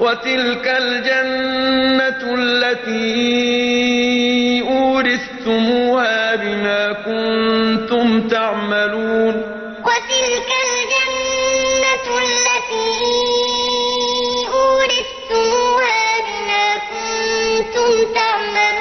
وتلك الجنة التي أورثتموها بما كنتم تعملون. وتلك الجنة التي أورثتموها بما كنتم تعملون.